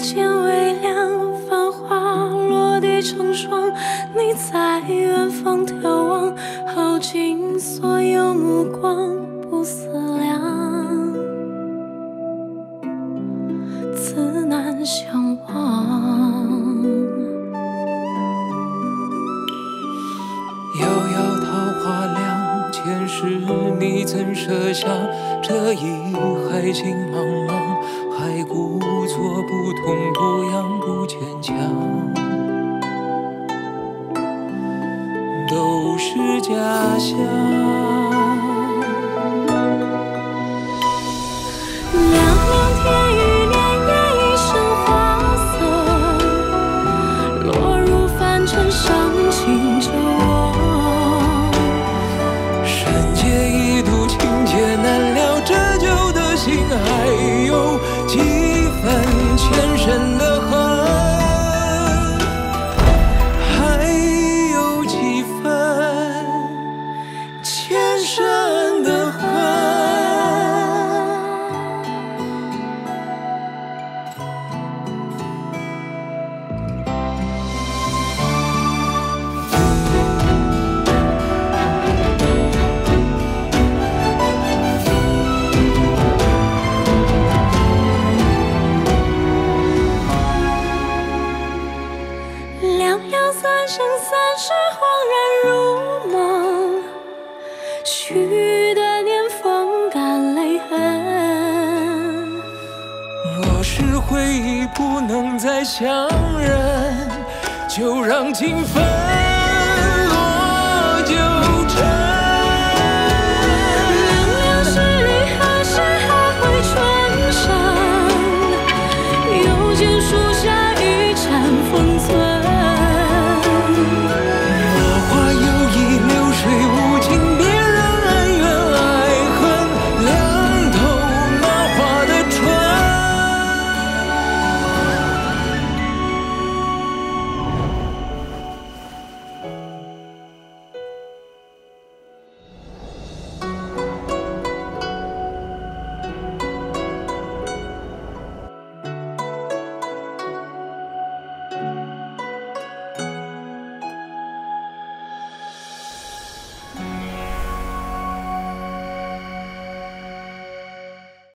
间微凉，繁花落地成霜。你在远方眺望，耗尽所有目光，不思量，自难相。前世你曾设下这一海情茫茫？还故作不痛不痒不坚强，都是假象。心三生三世，恍然如梦，许的年风干泪痕。若是回忆不能再相认，就让情分